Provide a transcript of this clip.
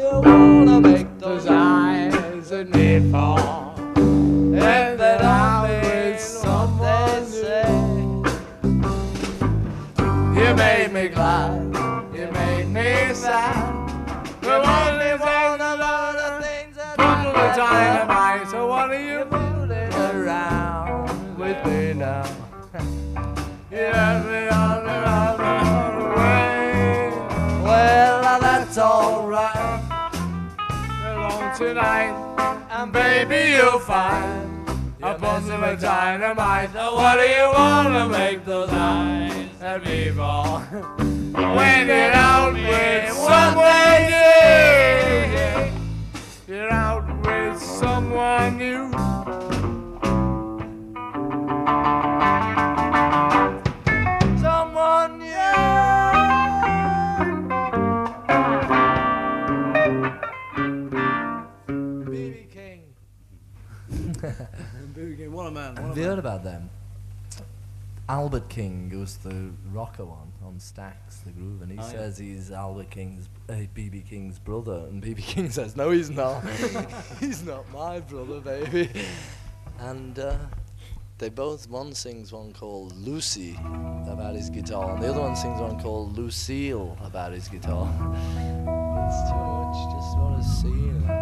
you wanna make those eyes a need for? And that I'm with with someone new. You made me glad, you made me sad. Only one of all the things that bundle of I dynamite. So what are you fooling around with me now? You left me on the on way. Well, that's alright. Tonight, and baby you'll find a bundle of dynamite. So what do you wanna make those eyes at me for? When you're out with someone new, you're out with someone new. What a man. What a Have you heard about them? Albert King was the rocker one on Stax, the groove, and he Oh, yeah. says he's Albert King's, uh, BB King's brother, and BB King says, no, he's not. he's not my brother, baby. And uh, they both, one sings one called Lucy about his guitar, and the other one sings one called Lucille about his guitar. It's too much, just want to see it.